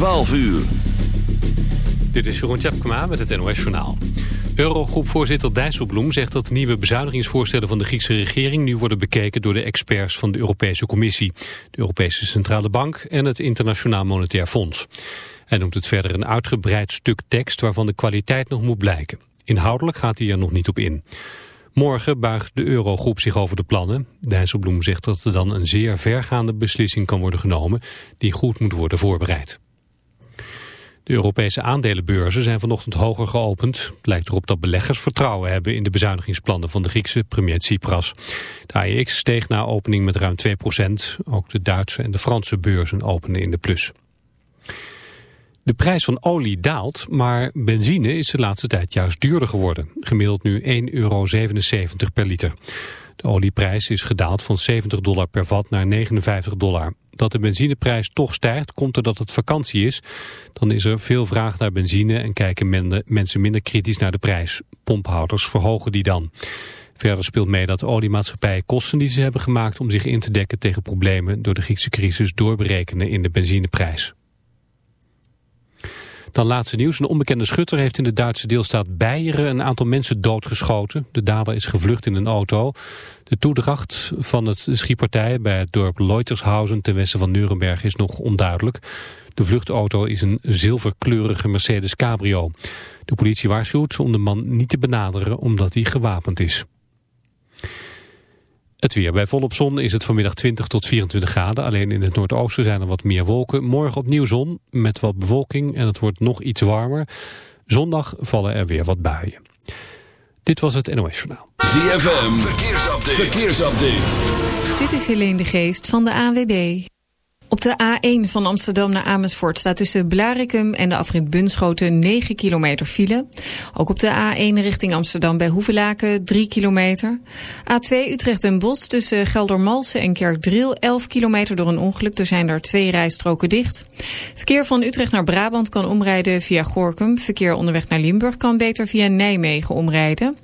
12 uur. Dit is Jeroen Tjepkema met het NOS Journaal. Eurogroepvoorzitter Dijsselbloem zegt dat de nieuwe bezuinigingsvoorstellen van de Griekse regering nu worden bekeken door de experts van de Europese Commissie, de Europese Centrale Bank en het Internationaal Monetair Fonds. Hij noemt het verder een uitgebreid stuk tekst waarvan de kwaliteit nog moet blijken. Inhoudelijk gaat hij er nog niet op in. Morgen buigt de Eurogroep zich over de plannen. Dijsselbloem zegt dat er dan een zeer vergaande beslissing kan worden genomen die goed moet worden voorbereid. De Europese aandelenbeurzen zijn vanochtend hoger geopend. Het lijkt erop dat beleggers vertrouwen hebben in de bezuinigingsplannen van de Griekse premier Tsipras. De AEX steeg na opening met ruim 2% Ook de Duitse en de Franse beurzen openen in de plus. De prijs van olie daalt, maar benzine is de laatste tijd juist duurder geworden. Gemiddeld nu 1,77 euro per liter. De olieprijs is gedaald van 70 dollar per vat naar 59 dollar. Dat de benzineprijs toch stijgt, komt doordat het vakantie is. Dan is er veel vraag naar benzine en kijken mensen minder kritisch naar de prijs. Pomphouders verhogen die dan. Verder speelt mee dat oliemaatschappijen kosten die ze hebben gemaakt om zich in te dekken tegen problemen door de Griekse crisis doorberekenen in de benzineprijs. Dan laatste nieuws. Een onbekende schutter heeft in de Duitse deelstaat Beieren een aantal mensen doodgeschoten. De dader is gevlucht in een auto. De toedracht van het schietpartij bij het dorp Leutershausen ten westen van Nuremberg is nog onduidelijk. De vluchtauto is een zilverkleurige Mercedes Cabrio. De politie waarschuwt om de man niet te benaderen omdat hij gewapend is. Het weer. Bij volop zon is het vanmiddag 20 tot 24 graden. Alleen in het noordoosten zijn er wat meer wolken. Morgen opnieuw zon met wat bewolking en het wordt nog iets warmer. Zondag vallen er weer wat buien. Dit was het NOS Journaal. ZFM. Verkeersupdate. Verkeersupdate. Dit is Helene de Geest van de AWB. Op de A1 van Amsterdam naar Amersfoort staat tussen Blarikum en de afrit Bunschoten 9 kilometer file. Ook op de A1 richting Amsterdam bij Hoevelaken 3 kilometer. A2 Utrecht en Bos tussen Geldermalsen en Kerkdriel 11 kilometer door een ongeluk. Er zijn daar twee rijstroken dicht. Verkeer van Utrecht naar Brabant kan omrijden via Gorkum. Verkeer onderweg naar Limburg kan beter via Nijmegen omrijden.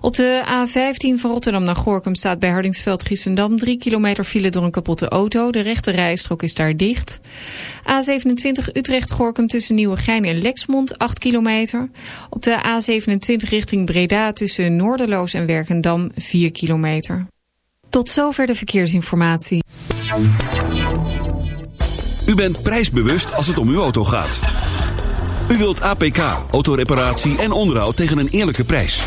Op de A15 van Rotterdam naar Gorkum staat bij Hardingsveld Giessendam 3 kilometer file door een kapotte auto. De rechte rijstrook is daar dicht. A27 Utrecht-Gorkum tussen Nieuwegein en Lexmond 8 kilometer. Op de A27 richting Breda tussen Noorderloos en Werkendam 4 kilometer. Tot zover de verkeersinformatie. U bent prijsbewust als het om uw auto gaat. U wilt APK, autoreparatie en onderhoud tegen een eerlijke prijs.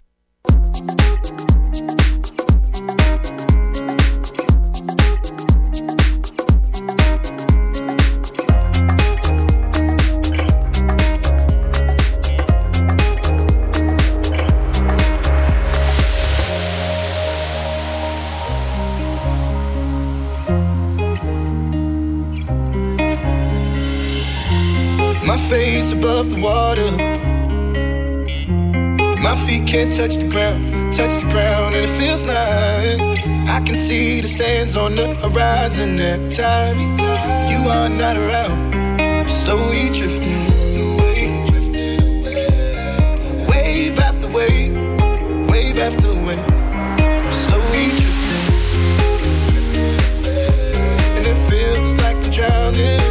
Water. My feet can't touch the ground, touch the ground, and it feels like I can see the sands on the horizon every time you are not around. I'm slowly drifting away, wave after wave, wave after wave. I'm slowly drifting, and it feels like drowning,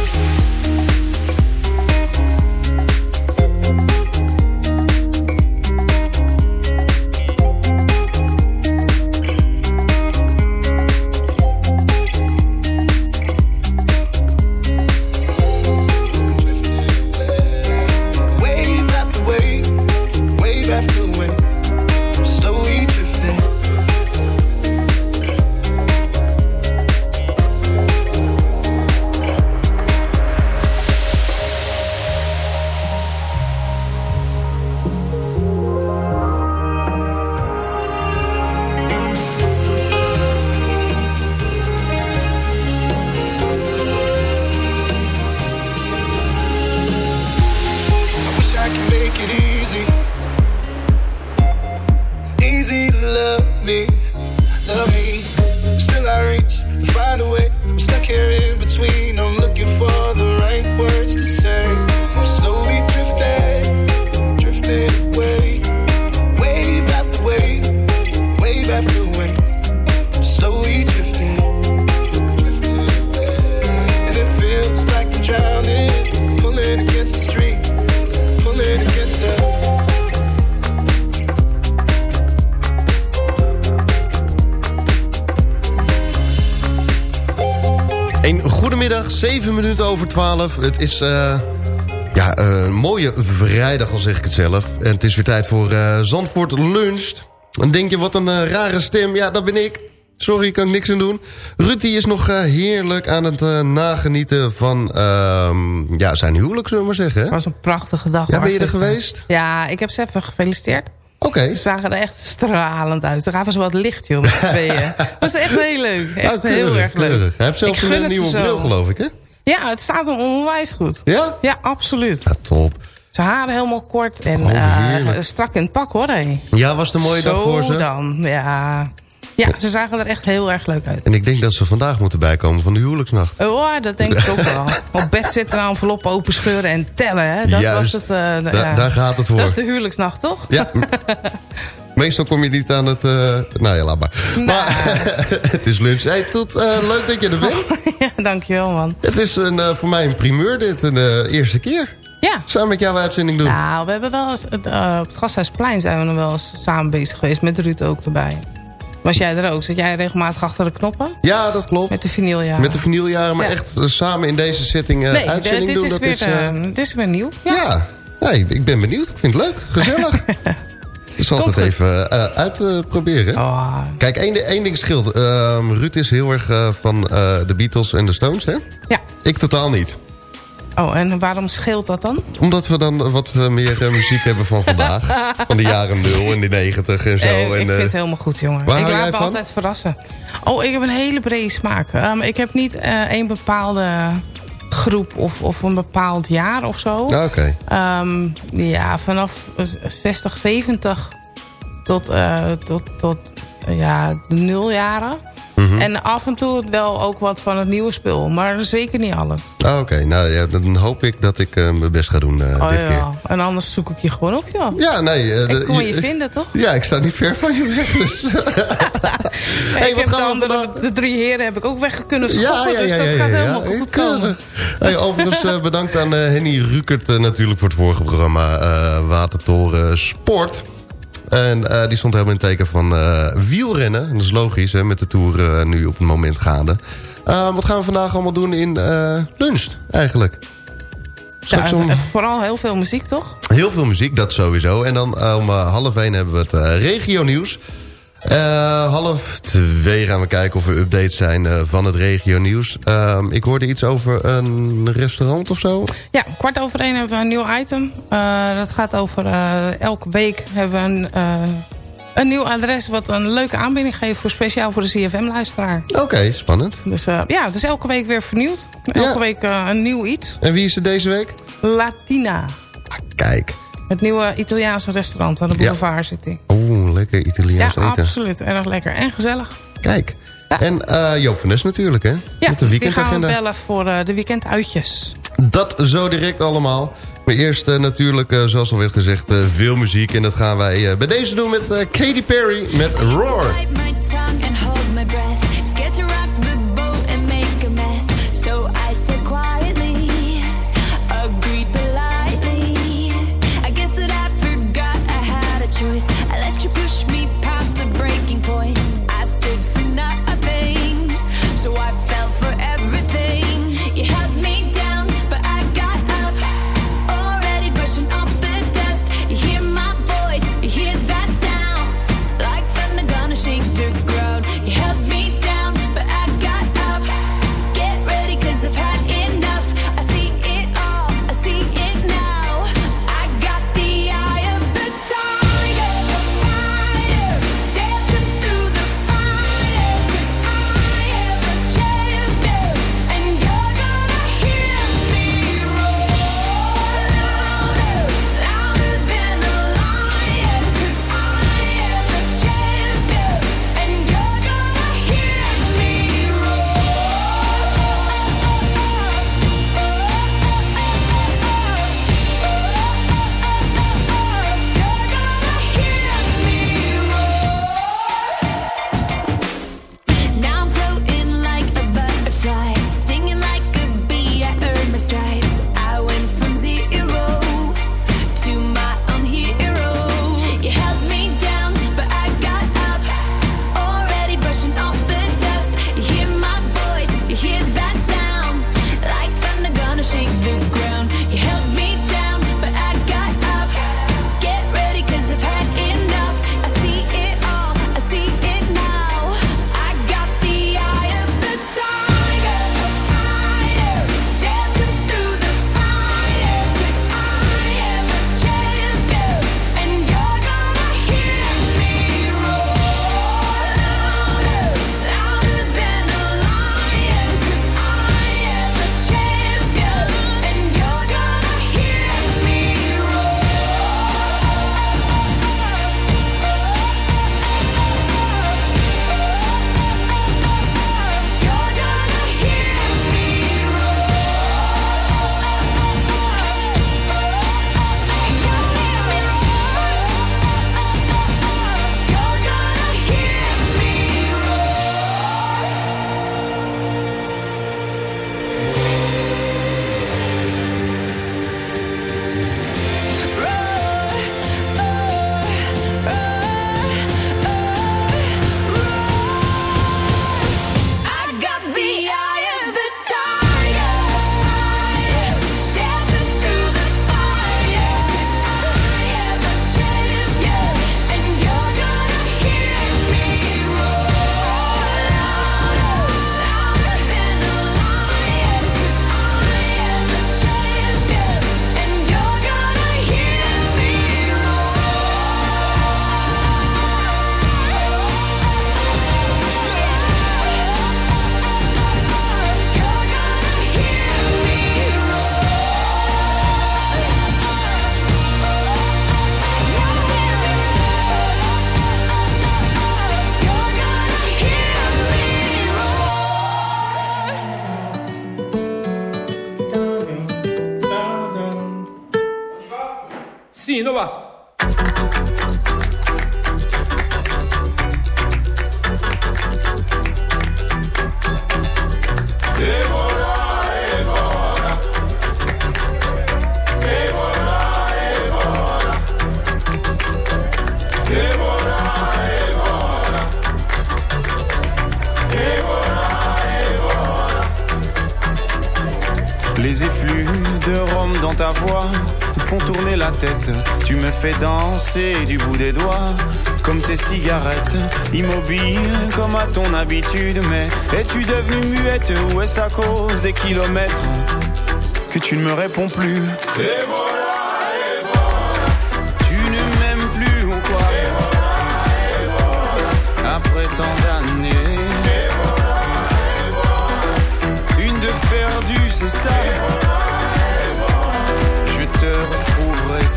Goedemiddag, 7 minuten over 12. Het is eh, ja, een mooie vrijdag, al zeg ik het zelf. En het is weer tijd voor eh, Zandvoort Luncht. Dan denk je, wat een eh, rare stem. Ja, dat ben ik. Sorry, kan ik niks aan doen. Ruud die is nog eh, heerlijk aan het eh, nagenieten van ehm, ja, zijn huwelijk, zullen we maar zeggen. Het was een prachtige dag. Ja, ben je er geweest? Ja, ik heb ze even gefeliciteerd. Oké. Ze zagen er echt stralend uit. Ze gaven ze wat licht, joh, met z'n tweeën. was echt heel leuk. Echt Nou, keurig, heel erg leuk. Hij heeft zelf een nieuwe bril, geloof ik, hè? Ja, het staat hem onwijs goed. Ja? Ja, absoluut. Ja, top. Zijn haren helemaal kort en Oh, eh, strak in het pak, hoor. Hé. Ja, was het een mooie Zo dag voor ze? dan, ja. Ja, ze zagen er echt heel erg leuk uit. En ik denk dat ze vandaag moeten bijkomen van de huwelijksnacht. Oh, dat denk ik ook wel. Op bed zitten, enveloppen open scheuren en tellen, hè. Dat Juist. was het. eh, Da- daar gaat het voor. Dat is de huwelijksnacht, toch? Ja. Meestal kom je niet aan het... eh, nou ja, laat maar. Maar het is lunch. Hey, tot, eh, leuk dat je er bent. ja, dankjewel, man. Het is een, eh, voor mij een primeur dit. Een eh, eerste keer. Ja. Samen met jouw uitzending doen. Nou, we hebben wel eens... op het Gasthuisplein zijn we nog wel eens samen bezig geweest. Met Ruud ook erbij. Was jij er ook? Zat jij regelmatig achter de knoppen? Ja, dat klopt. Met de vinyljaren? Met de vinyljaren. Maar Ja. echt samen in deze setting eh, Nee, de- uitzending dit, doen. is dat weer, is, dit is weer nieuw. Ja. ja. Nee, ik ben benieuwd. Ik vind het leuk. Gezellig. Ik zal het goed. even eh, uitproberen. Oh, Kijk, één, één ding scheelt. Ehm, Ruud is heel erg eh, van eh, de Beatles en de Stones, hè? ja. Ik totaal niet. Oh, en waarom scheelt dat dan? Omdat we dan wat meer muziek hebben van vandaag. van de jaren 0 en de 90 en zo. En, ik vind het helemaal goed, jongen. waar ik laat me van? altijd verrassen. Oh, ik heb een hele brede smaak. Ehm, ik heb niet één bepaalde groep of, of een bepaald jaar of zo. ja, Oké. Ehm, ja, vanaf 60, 70 tot, eh, tot, tot ja, de nuljaren. En af en toe wel ook wat van het nieuwe spul. Maar zeker niet alles. Ah, Oké, nou ja, dan hoop ik dat ik eh, mijn best ga doen eh, Oh dit ja. keer. En anders zoek ik je gewoon op, joh. Ja, nee. eh, Ik kon je vinden, toch? Ja, ik sta niet ver van je weg. Dus. hey, ik wat heb de, andere, vandaag... de drie heren heb ik ook weg kunnen schoppen. ja, dus dat gaat helemaal goed komen. Hey, overigens bedankt aan Henny Rukert natuurlijk voor het vorige programma Watertoren Sport. En eh, die stond helemaal in het teken van eh, wielrennen. Dat is logisch, hè, met de Tour eh, nu op het moment gaande. Wat gaan we vandaag allemaal doen in lunch eigenlijk? Ja, om vooral heel veel muziek, toch? heel veel muziek, dat sowieso. En dan om half één hebben we het regio nieuws. Eh, half twee gaan we kijken of er updates zijn eh, van het regio nieuws. Ehm, ik hoorde iets over een restaurant of zo. Ja, kwart over één hebben we een nieuw item. Eh, dat gaat over elke week hebben we een, een nieuw adres... wat een leuke aanbieding geeft voor speciaal voor de CFM-luisteraar. Oké, spannend. Dus ja, dus elke week weer vernieuwd. Elke Ja. week een nieuw iets. En wie is er deze week? Latina. Kijk. Het nieuwe Italiaanse restaurant aan de Ja. boulevard zit die. Oeh, lekker Ja, Italiaans eten. absoluut. Erg lekker. En gezellig. Kijk. En eh, Joop van Nes natuurlijk, hè? Ja, Met de die gaan we bellen voor eh, de weekenduitjes. Dat zo direct allemaal. Maar eerst eh, natuurlijk, eh, zoals al werd gezegd, eh, veel muziek. En dat gaan wij eh, bij deze doen met eh, Katy Perry met Roar. De rhum dans ta voix font tourner la tête. Tu me fais danser du bout des doigts, comme tes cigarettes. Immobile comme à ton habitude, mais es-tu devenue muette ou est-ce à cause des kilomètres que tu ne me réponds plus? Et voilà, et voilà. Tu ne m'aimes plus ou quoi? Après tant d'années. Une de perdue, c'est ça.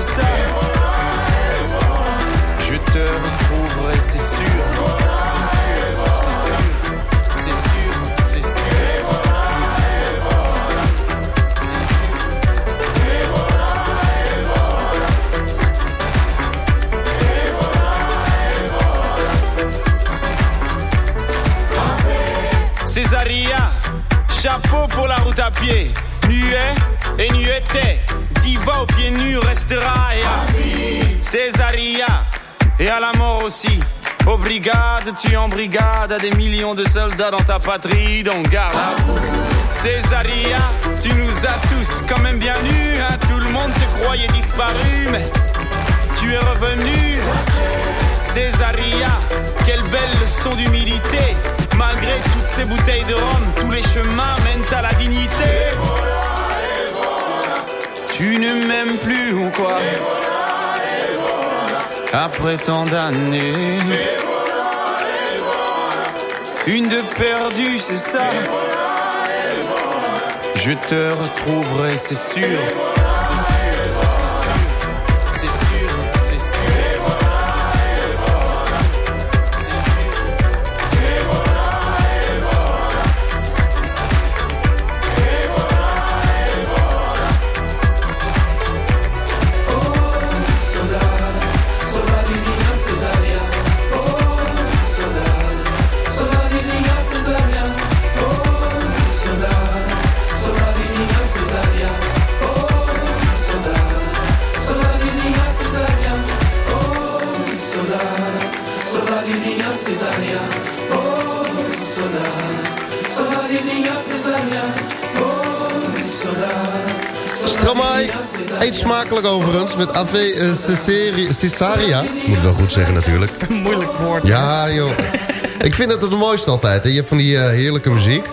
C'est. Je te retrouverai, c'est sûr. C'est sûr, c'est sûr. C'est sûr, c'est sûr. Césaria, chapeau pour la route à pied. Nuet et nueté, diva aux pieds nus restera. Et à Césaria, et à la mort aussi. Aux brigades, tu en brigade, à des millions de soldats dans ta patrie, donc garde. Césaria, tu nous as tous quand même bien nus, hein. tout le monde te croyait disparu, mais tu es revenu. Césaria, quelle belle leçon d'humilité. Malgré toutes ces bouteilles de rhum, tous les chemins mènent à la dignité. Tu ne m'aimes plus ou quoi Après tant d'années. Une de perdue, c'est ça. Je te retrouverai, c'est sûr. C'est sûr, eet smakelijk overigens, met AV uh, Cesari- Cesaria. Moet ik wel goed zeggen natuurlijk. Moeilijk woord. Ja, joh. Ik vind het het mooiste altijd. Hè. Je hebt van die eh, heerlijke muziek.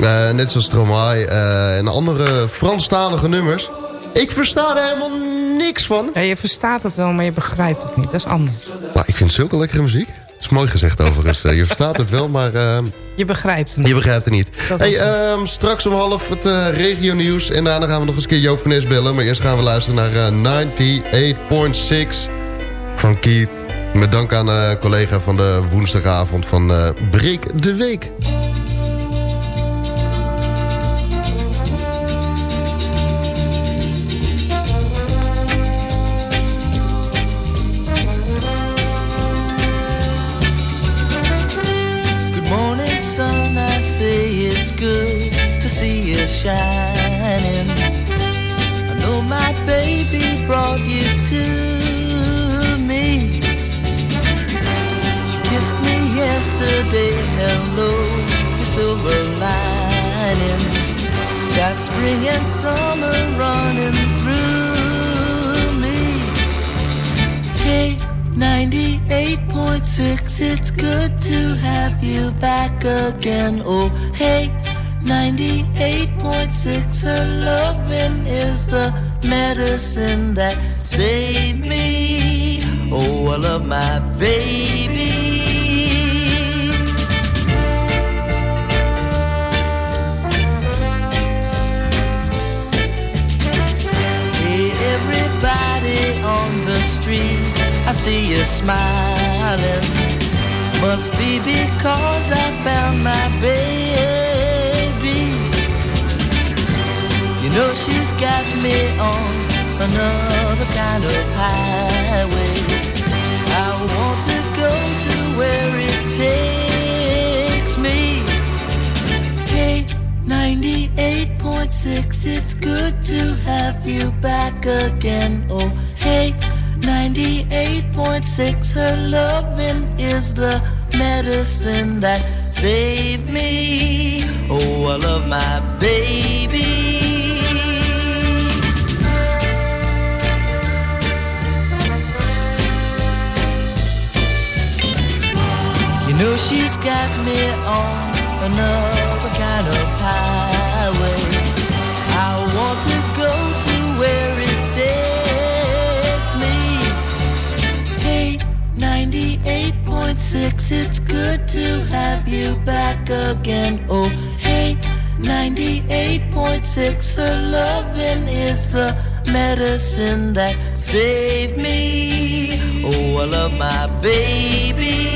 Eh, net zoals Stromae eh, en andere Franstalige nummers. Ik versta er helemaal niks van. Ja, je verstaat het wel, maar je begrijpt het niet. Dat is anders. Maar ik vind zulke lekkere muziek. Is mooi gezegd overigens. Eh, je verstaat het wel, maar eh, Je begrijpt het niet. je begrijpt het niet. Dat Hey, ehm, straks om half het eh regio nieuws. En daarna gaan we nog eens een keer Joop van Nes bellen. Maar eerst gaan we luisteren naar eh, 98.6 van Keith. Met dank aan eh collega van de woensdagavond van eh Breek de Week. Shining. I know my baby brought you to me. She kissed me yesterday. Hello, your silver lining. Got spring and summer running through me. Hey, 98.6, it's good to have you back again. Oh, hey, 98.6, her loving is the medicine that saved me. Oh, I love my baby. Hey, everybody on the street, I see you smiling. Must be because I found my baby. Know she's got me on another kind of highway. I want to go to where it takes me. Hey, 98.6, it's good to have you back again. Oh, hey, 98.6, her loving is the medicine that saved me. Oh, I love my baby. Know she's got me on another kind of highway. I want to go to where it takes me. Hey, 98.6, it's good to have you back again. Oh, hey, 98.6, her loving is the medicine that saved me. Oh, I love my baby.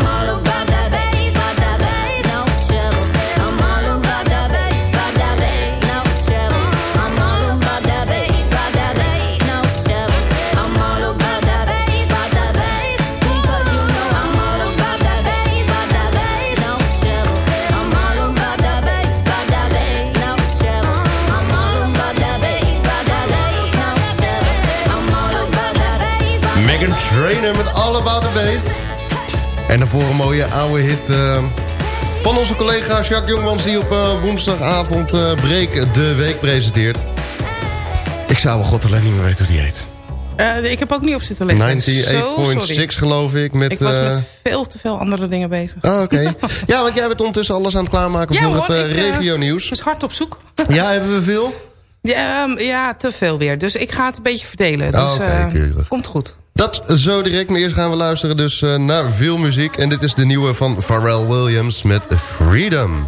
Trainer met All About The Bass. En daarvoor een mooie oude hit. eh, Van onze collega Jacques Jongmans die op eh, woensdagavond eh Breek de Week presenteert. Ik zou wel god alleen niet meer weten hoe die heet. Ik heb ook niet op zitten lezen. Zo 98.6 sorry. geloof ik. Met, Ik was met veel te veel andere dingen bezig. Ah, oké. ja, want jij bent ondertussen alles aan het klaarmaken Ja voor hoor, het ik, eh, regio-nieuws. was hard op zoek. ja, hebben we veel? Ja, ehm, ja, te veel weer. Dus ik ga het een beetje verdelen. Dus Oh, eh, komt goed. Dat zo direct, maar eerst gaan we luisteren dus eh, naar veel muziek. En dit is de nieuwe van Pharrell Williams met Freedom.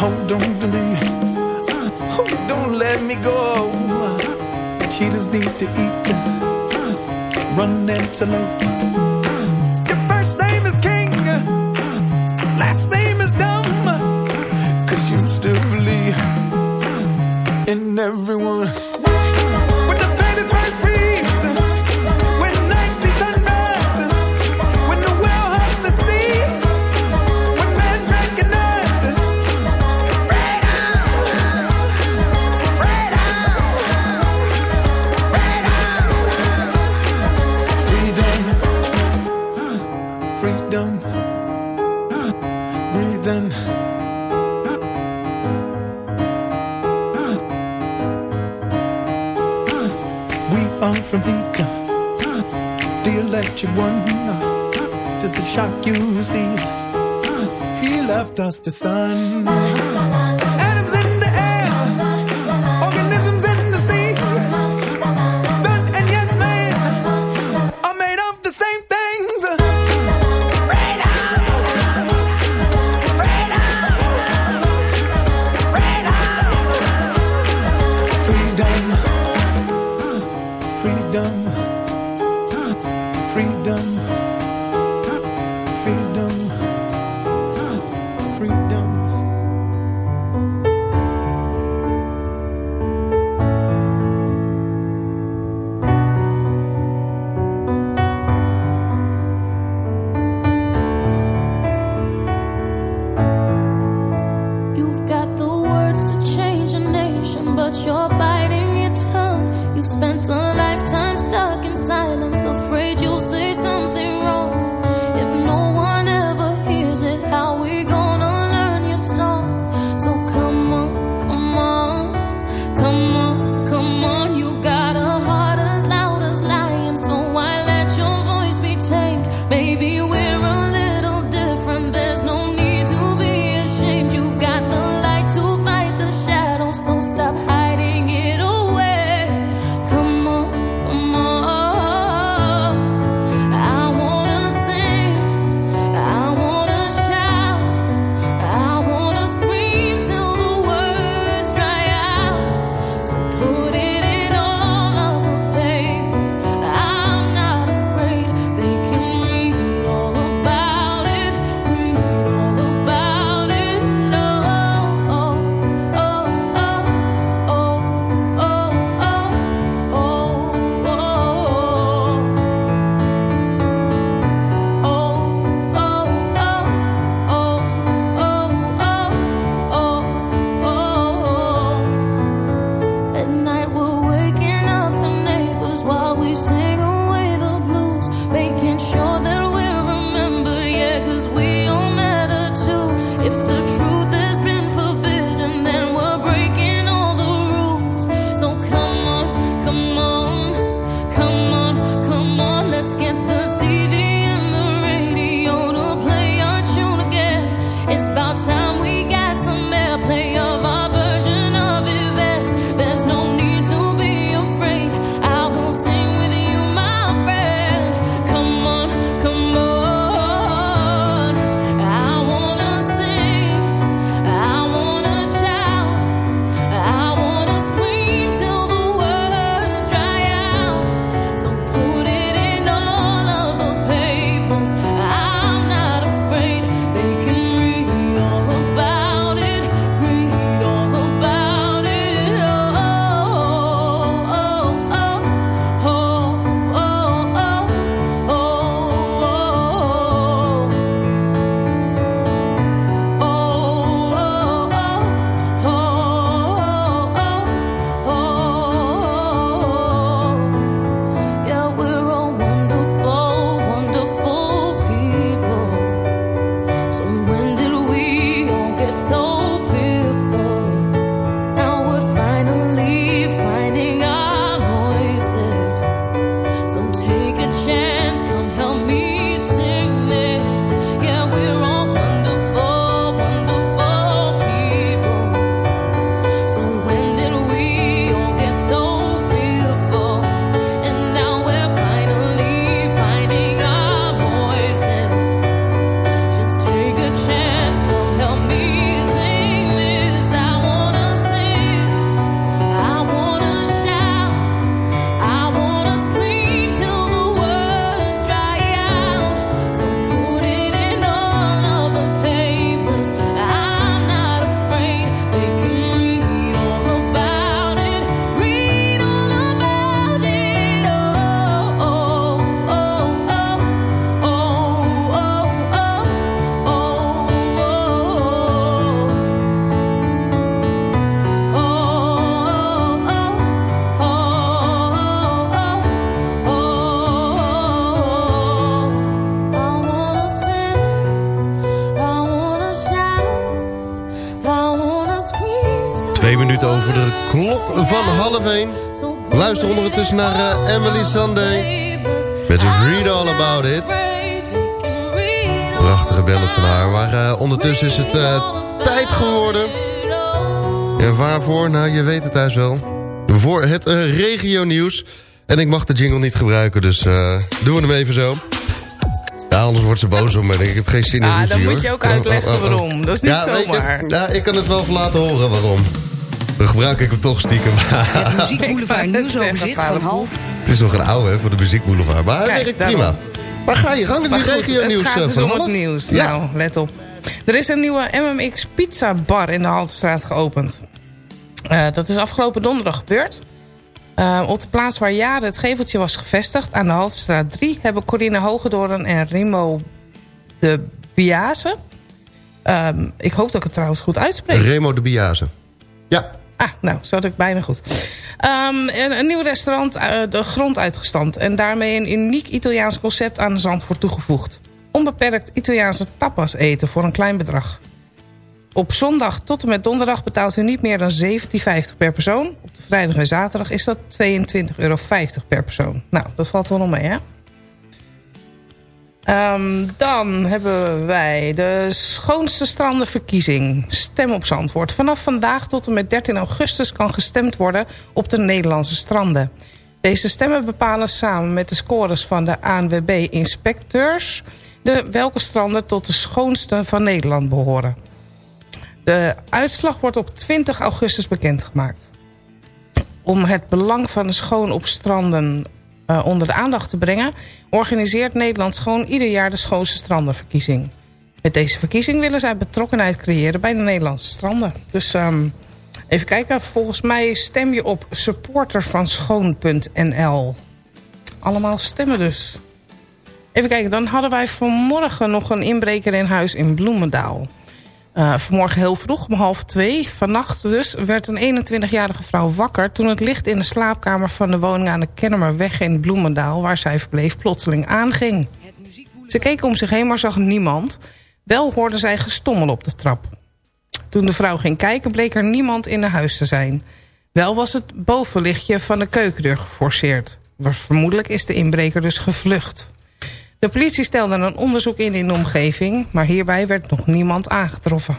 Hold on to me, oh, don't let me go. Uh, Cheetahs need to eat, uh, run antelope. Your first name is King, last name Just a sun. Spent a lifetime stuck in silence, afraid minuten over de klok van half één. Luister ondertussen naar eh, Emily Sunday. Met Read All About It. Prachtige ballad van haar. Maar eh, ondertussen is het eh, tijd geworden. En waarvoor? Nou, je weet het thuis wel. Voor het regionieuws. En ik mag de jingle niet gebruiken, dus doen we hem even zo. Ja, anders wordt ze boos op me. Ik heb geen zin in Ah, ruzie, dan moet je ook uitleggen oh, oh, oh. waarom. Dat is niet ja, je, zomaar. ja, ik kan het wel laten horen waarom. Dan gebruik ik hem toch stiekem. Het muziekboulevard nieuwsoverzicht van half. Het is nog een oude hè, voor de muziekboulevard. Maar hij Kijk, werkt daarom. prima. Maar ga je gang met die regio nieuws het gaat dus van om het nieuws. Ja. Nou, let op. Er is een nieuwe MMX Pizza Bar in de Haltestraat geopend. Eh, dat is afgelopen donderdag gebeurd. Eh, op de plaats waar jaren het geveltje was gevestigd... aan de Haltestraat 3... hebben Corine Hogedoorn en Remo de Biase... Ehm, ik hoop dat ik het trouwens goed uitspreek. Remo de Biase. Ja. Ah, nou, zat ik bijna goed. Ehm, een, nieuw restaurant eh, de grond uitgestampt. En daarmee een uniek Italiaans concept aan de Zandvoort toegevoegd. Onbeperkt Italiaanse tapas eten voor een klein bedrag. Op zondag tot en met donderdag betaalt u niet meer dan 17,50 per persoon. Op vrijdag en zaterdag is dat 22,50 euro per persoon. Nou, dat valt wel nog mee, hè? Ehm, dan hebben wij de schoonste strandenverkiezing. Stem op Zandvoort. Vanaf vandaag tot en met 13 augustus kan gestemd worden op de Nederlandse stranden. Deze stemmen bepalen samen met de scores van de ANWB-inspecteurs... Welke stranden tot de schoonste van Nederland behoren. De uitslag wordt op 20 augustus bekendgemaakt. Om het belang van de schoon op stranden uh, onder de aandacht te brengen... organiseert Nederland Schoon ieder jaar de Schoonste Strandenverkiezing. Met deze verkiezing willen zij betrokkenheid creëren bij de Nederlandse stranden. Dus um, even kijken, volgens mij stem je op supportervanschoon.nl. Allemaal stemmen dus. Even kijken, dan hadden wij vanmorgen nog een inbreker in huis in Bloemendaal. Uh, vanmorgen heel vroeg, om half twee, vannacht dus... werd een 21-jarige vrouw wakker... toen het licht in de slaapkamer van de woning aan de Kennemerweg in Bloemendaal... waar zij verbleef, plotseling aanging. Ze keek om zich heen, maar zag niemand. Wel hoorde zij gestommel op de trap. Toen de vrouw ging kijken, bleek er niemand in de huis te zijn. Wel was het bovenlichtje van de keukendeur geforceerd. Vermoedelijk is de inbreker dus gevlucht. De politie stelde een onderzoek in in de omgeving... maar hierbij werd nog niemand aangetroffen.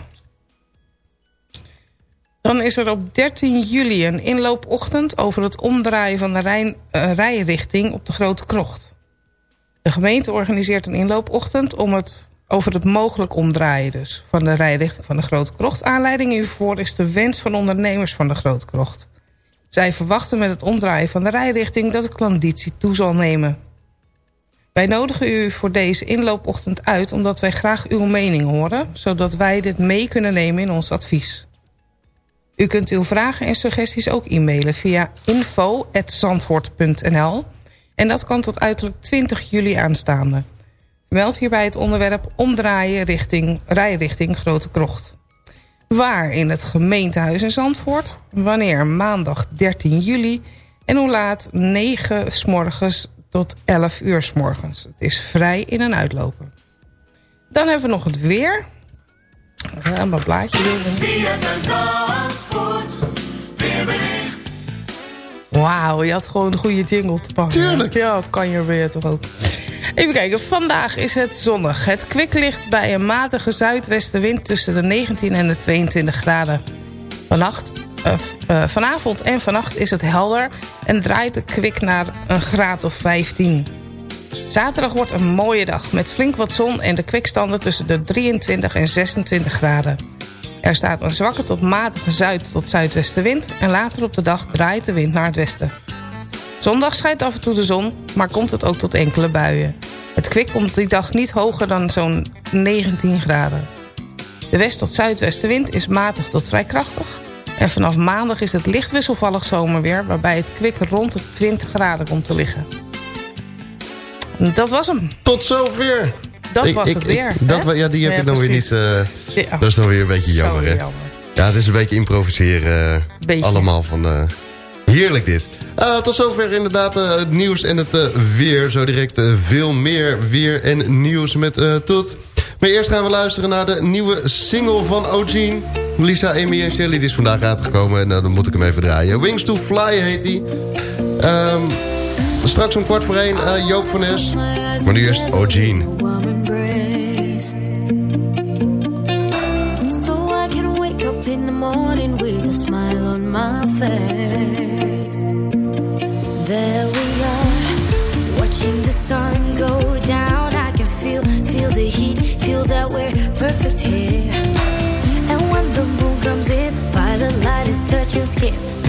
Dan is er op 13 juli een inloopochtend... over het omdraaien van de uh, rijrichting op de Grote Krocht. De gemeente organiseert een inloopochtend... om het over het mogelijk omdraaien dus van de rijrichting van de Grote Krocht. Aanleiding hiervoor is de wens van ondernemers van de Grote Krocht. Zij verwachten met het omdraaien van de rijrichting... dat de klanditie toe zal nemen... Wij nodigen u voor deze inloopochtend uit... omdat wij graag uw mening horen... zodat wij dit mee kunnen nemen in ons advies. U kunt uw vragen en suggesties ook e-mailen via info.zandvoort.nl... en dat kan tot uiterlijk 20 juli aanstaande. Meld hierbij het onderwerp omdraaien richting rijrichting Grote Krocht. Waar in het gemeentehuis in Zandvoort, wanneer maandag 13 juli... en hoe laat 9 s morgens tot 11 uur s morgens. Het is vrij in en uitlopen. Dan hebben we nog het weer. Ja, mijn blaadje wil. Wauw, je had gewoon een goede jingle te pakken. Tuurlijk. Ja, kan je weer toch ook. Even kijken, vandaag is het zonnig. Het kwik ligt bij een matige zuidwestenwind tussen de 19 en de 22 graden. Vannacht, eh, eh, vanavond en vannacht is het helder en draait de kwik naar een graad of 15. Zaterdag wordt een mooie dag met flink wat zon en de kwikstanden tussen de 23 en 26 graden. Er staat een zwakke tot matige zuid- tot zuidwestenwind... en later op de dag draait de wind naar het westen. Zondag schijnt af en toe de zon, maar komt het ook tot enkele buien. Het kwik komt die dag niet hoger dan zo'n 19 graden. De west- tot zuidwestenwind is matig tot vrij krachtig... en vanaf maandag is het licht wisselvallig zomerweer... waarbij het kwik rond de 20 graden komt te liggen. Dat was hem. Tot zover. Dat Ik- was ik- het ik- weer. dat, ja, die heb Ja, ik dan weer niet... eh, Ja. Dat is dan weer een beetje jammer, hè? jammer. Ja, het is een beetje improviseren. eh, Beetje. Allemaal van... eh, heerlijk dit. Tot zover inderdaad het nieuws en het weer. Zo direct veel meer weer en nieuws met Tot. Maar eerst gaan we luisteren naar de nieuwe single van Ogene. Lisa, Amy en Shelly die is vandaag uitgekomen. En eh, dan moet ik hem even draaien. Wings to Fly heet hij. Ehm, straks om kwart voor één eh, Joop van Es. Maar nu eerst Ogene. So I can wake up in the morning with a smile on my face. There perfect here. And when the moon comes in, violet light is touching skin.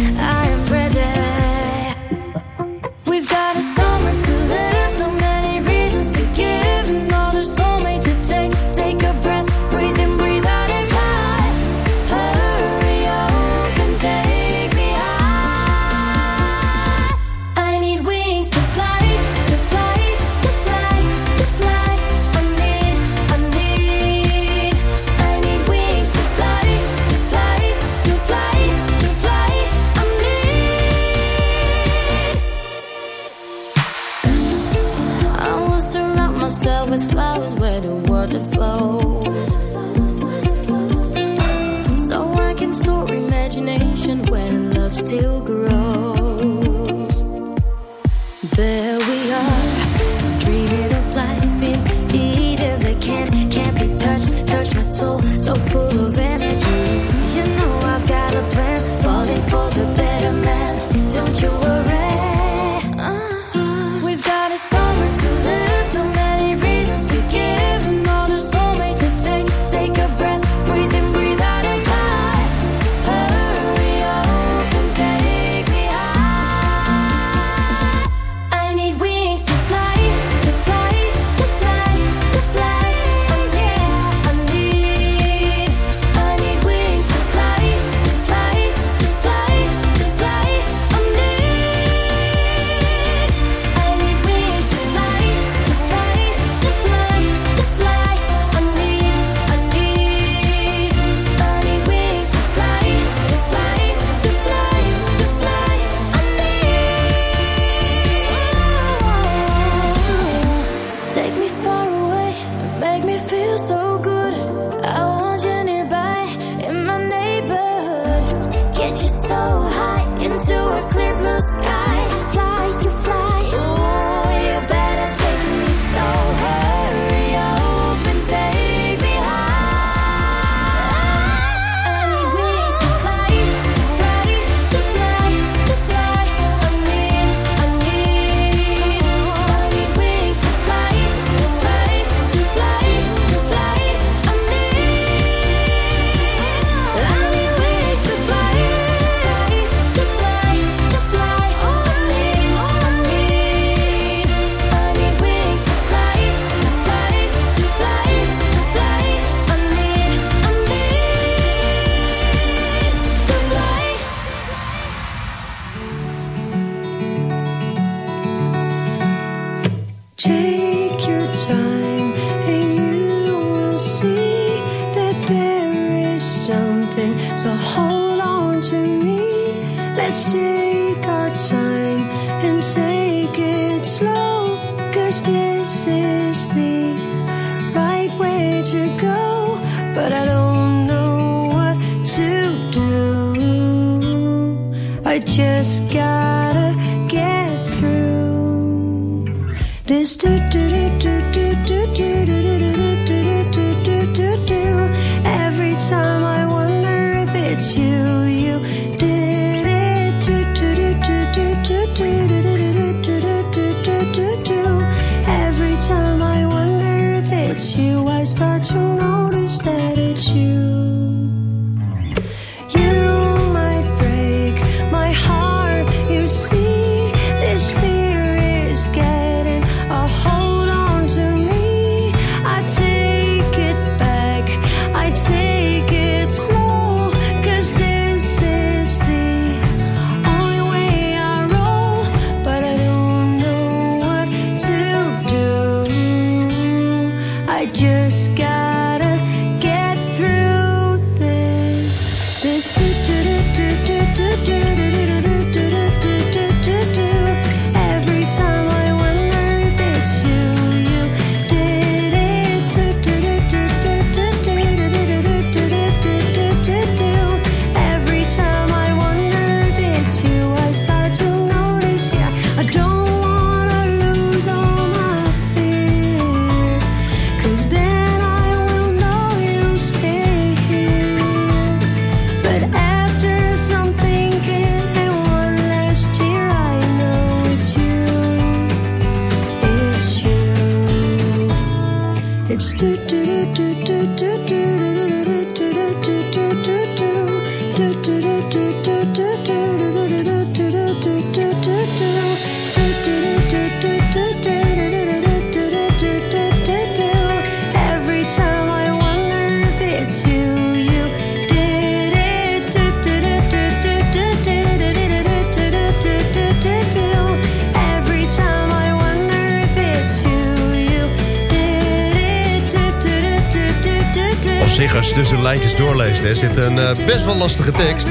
zit een eh, best wel lastige tekst.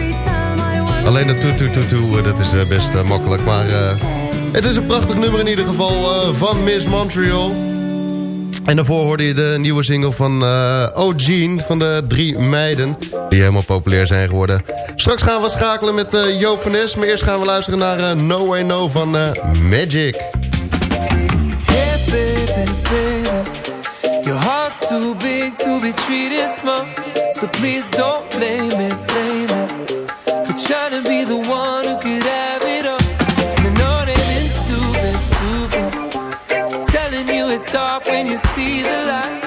Alleen dat toe, toe, toe, toe, eh, dat is eh, best makkelijk. Maar het is een prachtig nummer in ieder geval van Miss Montreal. En daarvoor hoorde je de nieuwe single van uh, O'Gene van de Drie Meiden. Die helemaal populair zijn geworden. Straks gaan we schakelen met Joop van Maar eerst gaan we luisteren naar No Way No van Magic. Too big to be treated small. So please don't blame it, blame it. For trying to be the one who could have it all. And I know they've stupid, stupid. Telling you it's dark when you see the light.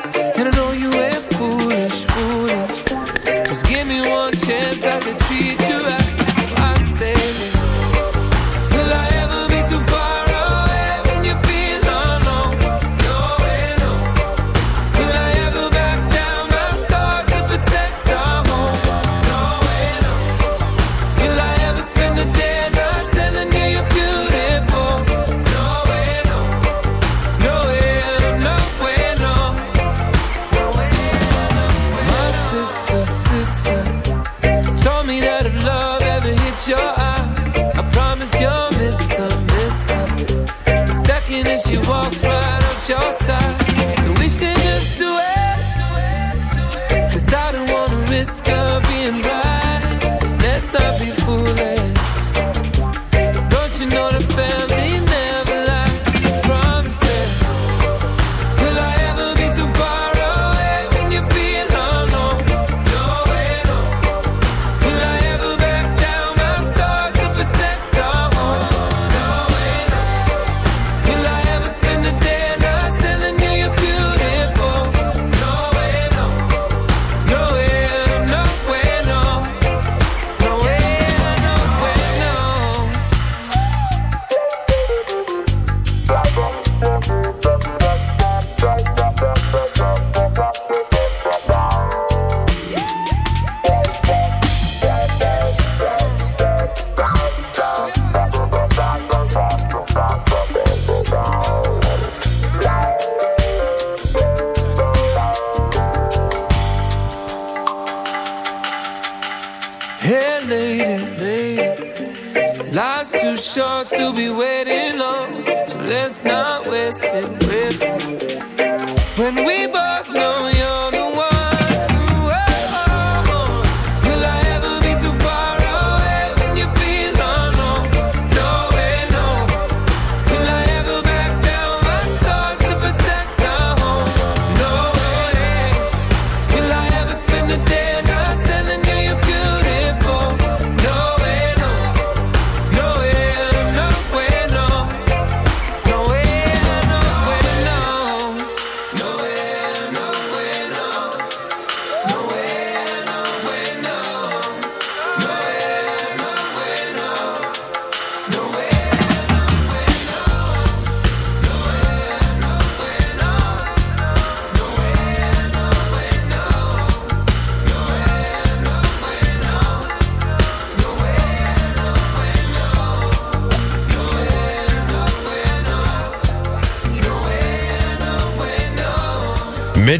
be foolish.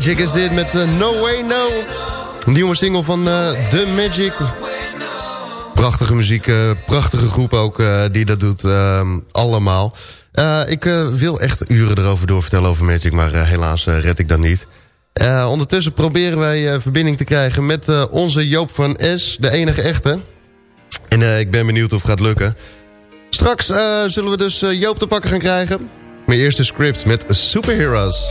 Magic is dit met eh, No Way No. Een nieuwe single van eh, The Magic. Prachtige muziek, eh, prachtige groep ook die dat doet. eh, allemaal. Ik wil echt uren erover doorvertellen over Magic, maar helaas red ik dat niet. Ondertussen proberen wij verbinding te krijgen met onze Joop van S, de enige echte. En ik ben benieuwd of het gaat lukken. Straks zullen we dus Joop te pakken gaan krijgen. Mijn eerste script met Superheroes.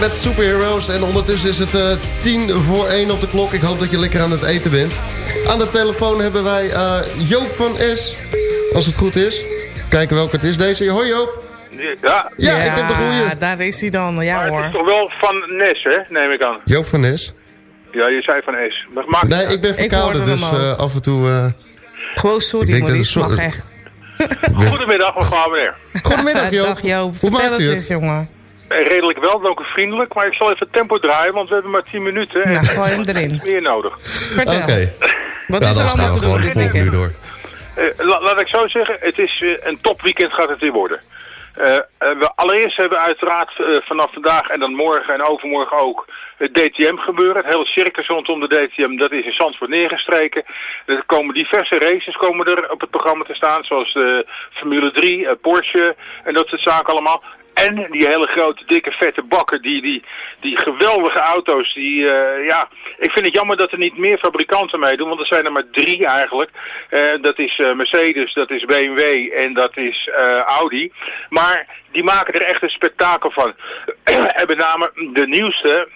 Met superheroes. En ondertussen is het eh, tien voor één op de klok. Ik hoop dat je lekker aan het eten bent. Aan de telefoon hebben wij eh, Joop van S. Als het goed is. Kijken welke het is. Deze. Hoi Joop. Ja. Ja, ik heb de goeie. daar is hij dan. Ja Maar hoor. het is toch wel van Nes, hè? Neem ik aan. Joop van S. Ja, je zei van S. Maar maakt Nee, ik ben verkouden. Dus eh, af en toe... eh, Gewoon ik sorry dat Maurice, mag echt. Goedemiddag, mevrouw meneer. Goedemiddag Joop. Dag Joop, Hoe vertel maakt u het het? eens jongen. Redelijk wel, ook vriendelijk, maar ik zal even het tempo draaien, want we hebben maar 10 minuten. en Nou, gooi hem erin. meer nodig. Oké. Wat Ja, is er dan gaan allemaal we te doen gewoon dit weekend? door. Eh, la- laat ik zo zeggen, het is eh, een topweekend gaat het weer worden. Eh, we allereerst hebben we uiteraard vanaf vandaag en dan morgen en overmorgen ook het DTM gebeuren. Het hele circus rondom de DTM, dat is in Zandvoort neergestreken. Er komen diverse races komen er op het programma te staan, zoals de Formule 3, eh, Porsche en dat soort zaken allemaal. En die hele grote, dikke, vette bakken, die, die, die geweldige auto's, die, eh, ja, ik vind het jammer dat er niet meer fabrikanten meedoen, want er zijn er maar drie eigenlijk. Eh, dat is eh, Mercedes, dat is BMW en dat is Audi. Maar die maken er echt een spektakel van. en met name de nieuwste,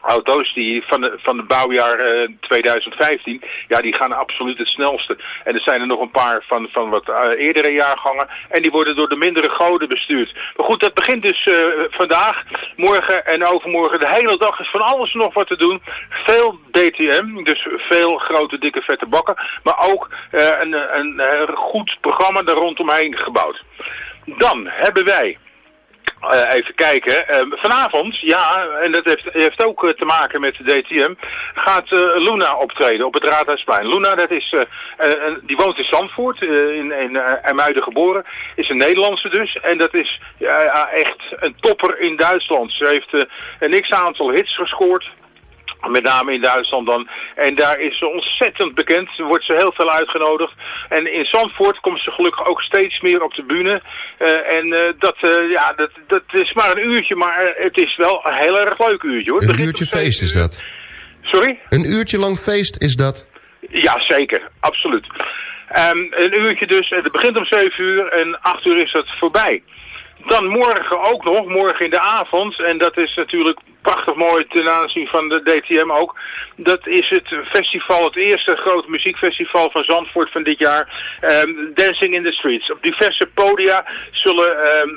auto's die van, de, van het bouwjaar eh, 2015, ja, die gaan absoluut het snelste. En er zijn er nog een paar van, van wat eh, eerdere jaargangen. En die worden door de mindere goden bestuurd. Maar goed, dat begint dus eh, vandaag, morgen en overmorgen. De hele dag is van alles nog wat te doen. Veel DTM, dus veel grote, dikke, vette bakken. Maar ook eh, een, een, een goed programma daar rondomheen gebouwd. Dan hebben wij eh, even kijken. Eh, vanavond, ja, en dat heeft, heeft ook eh, te maken met de DTM, gaat eh, Luna optreden op het Raadhuisplein. Luna, dat is, die woont in Zandvoort, in, in geboren, is een Nederlandse dus. En dat is echt een topper in Duitsland. Ze heeft een x-aantal hits gescoord. Met name in Duitsland dan. En daar is ze ontzettend bekend. Wordt ze heel veel uitgenodigd. En in Zandvoort komt ze gelukkig ook steeds meer op de bühne. Eh, en eh, dat, eh, ja, dat, dat is maar een uurtje, maar het is wel een heel erg leuk uurtje hoor. Een begint uurtje feest is dat. Sorry? Een uurtje lang feest is dat. Ja, zeker. Absoluut. Ehm, een uurtje dus. Het begint om 7 uur en 8 uur is het voorbij. Dan morgen ook nog, morgen in de avond. En dat is natuurlijk prachtig mooi ten aanzien van de DTM ook. Dat is het festival, het eerste grote muziekfestival van Zandvoort van dit jaar. ehm, Dancing in the Streets. Op diverse podia zullen ehm,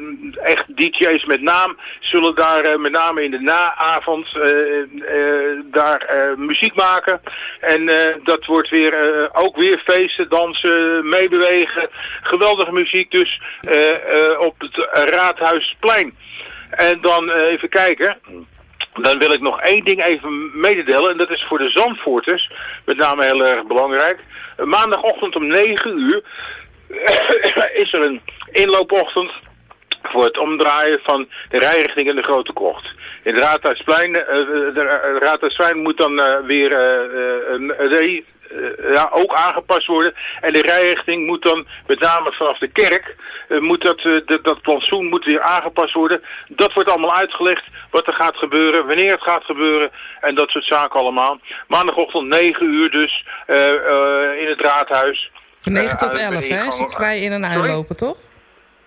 echt DJ's met naam, zullen daar eh, met name in de naavond eh, eh, daar muziek maken. En dat wordt weer ook weer feesten, dansen, meebewegen. Geweldige muziek dus op het Raadhuisplein. En dan even kijken. Dan wil ik nog één ding even mededelen. En dat is voor de Zandvoorters met name heel erg belangrijk. Maandagochtend om 9 uur is er een inloopochtend voor het omdraaien van de rijrichting in de Grote Krocht. In het Raadhuisplein, eh, de Raadhuisplein moet dan eh, weer eh, eh, een eh, ja, ook aangepast worden. En de rijrichting moet dan, met name vanaf de kerk, eh, moet dat, eh, dat, dat plantsoen moet weer aangepast worden. Dat wordt allemaal uitgelegd, wat er gaat gebeuren, wanneer het gaat gebeuren en dat soort zaken allemaal. Maandagochtend 9 uur dus eh, eh, in het raadhuis. Van 9 Eh, tot aan de 11 hè, is het vrij in- en Sorry? uitlopen, toch?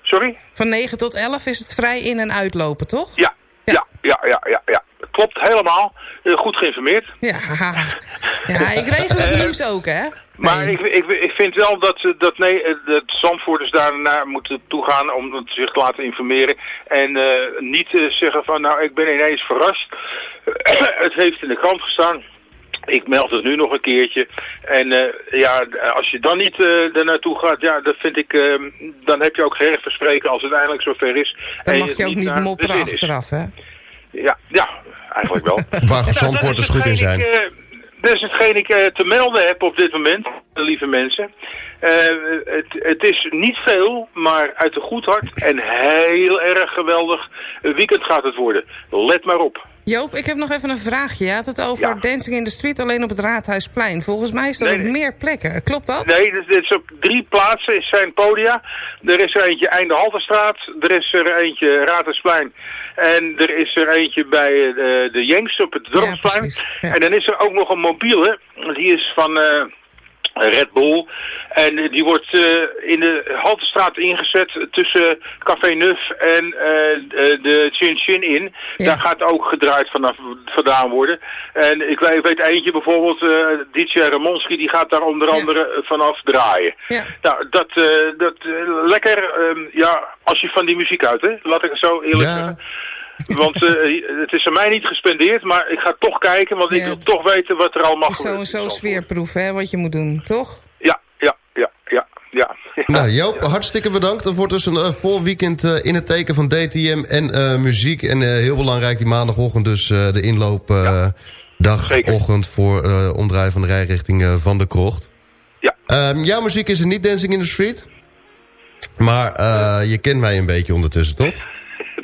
Sorry? Van 9 tot 11 is het vrij in- en uitlopen, toch? Ja, ja, ja, ja, ja. ja. Klopt helemaal. Eh, goed geïnformeerd. Ja, ja ik regel het Eh, nieuws ook, hè? Maar ik, ik, ik vind wel dat, eh, dat, nee, dat Zandvoorters daar naar moeten toegaan om zich te laten informeren. En niet zeggen van, nou, ik ben ineens verrast. het heeft in de krant gestaan. Ik meld het nu nog een keertje. En ja, als je dan niet er naartoe gaat, ja, dat vind ik, dan heb je ook geen recht van spreken als het eindelijk zover is. Dan en mag het je ook niet mopperen achteraf, hè? Ja, ja, eigenlijk wel. Waar Nou, Zandvoorters dat is goed in hetgeen zijn. ik, eh, dat is hetgeen ik eh, te melden heb op dit moment, lieve mensen. Eh, het, het is niet veel, maar uit een goed hart en heel erg geweldig weekend gaat het worden. Let maar op. Joop, ik heb nog even een vraagje. Je had het over Dancing in the Street alleen op het Raadhuisplein. Volgens mij is dat Nee, op nee. meer plekken. Klopt dat? Nee, dit, dit is op drie plaatsen zijn podia. Er is er eentje Einde Halterstraat, er is er eentje Raadhuisplein en er is er eentje bij eh, de, Jengs op het Dorpsplein. en dan is er ook nog een mobiele, die is van eh, Red Bull. En eh, die wordt eh, in de Halterstraat ingezet tussen Café Nuf en eh, eh, de Chin Chin in. Daar gaat ook gedraaid vanaf vandaan worden. En ik weet, ik weet eentje bijvoorbeeld, DJ Ramonski, die gaat daar onder andere vanaf draaien. Nou, dat, dat lekker, ehm, ja, als je van die muziek uit, hè? Laat ik het zo eerlijk zeggen. Want eh, het is aan mij niet gespendeerd, maar ik ga toch kijken, want ik wil toch weten wat er allemaal Het is gebeurt. sowieso sfeerproef, hè, wat je moet doen, toch? Ja, ja, ja, ja, ja. Nou Joop, hartstikke bedankt. Het wordt dus een eh, vol weekend eh, in het teken van DTM en eh, muziek. En eh, heel belangrijk die maandagochtend dus eh, de inloopdagochtend voor eh omdraaien van de rijrichting eh, van de krocht. Ja. jouw muziek is er niet Dancing in the Street. Maar eh, je kent mij een beetje ondertussen, toch?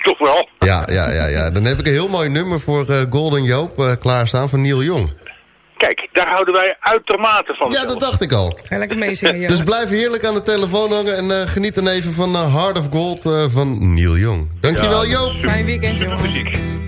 Toch wel. Ja, ja, ja, ja. Dan heb ik een heel mooi nummer voor eh, Golden Joop eh, klaarstaan van Neil Young. Kijk, daar houden wij uitermate van. Ja, dat dacht ik al. Ga lekker meezingen, Joop. Dus blijf heerlijk aan de telefoon hangen en eh, geniet dan even van Heart of Gold eh, van Neil Young. Dankjewel Joop. Fijn weekend, jongen.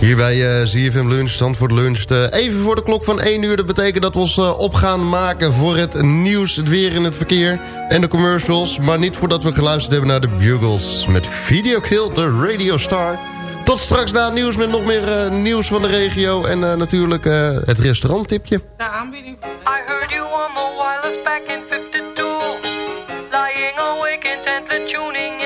Hier bij eh, ZFM Lunch, Zandvoort Lunch. Eh, even voor de klok van 1 uur. Dat betekent dat we ons eh, op gaan maken voor het nieuws, het weer in het verkeer en de commercials. Maar niet voordat we geluisterd hebben naar de Bugles met Video Kill, de Radio Star. Tot straks na het nieuws met nog meer eh, nieuws van de regio. En eh, natuurlijk eh, het restauranttipje. De aanbieding. I heard you on the wireless back in 52. Lying awake intently tuning in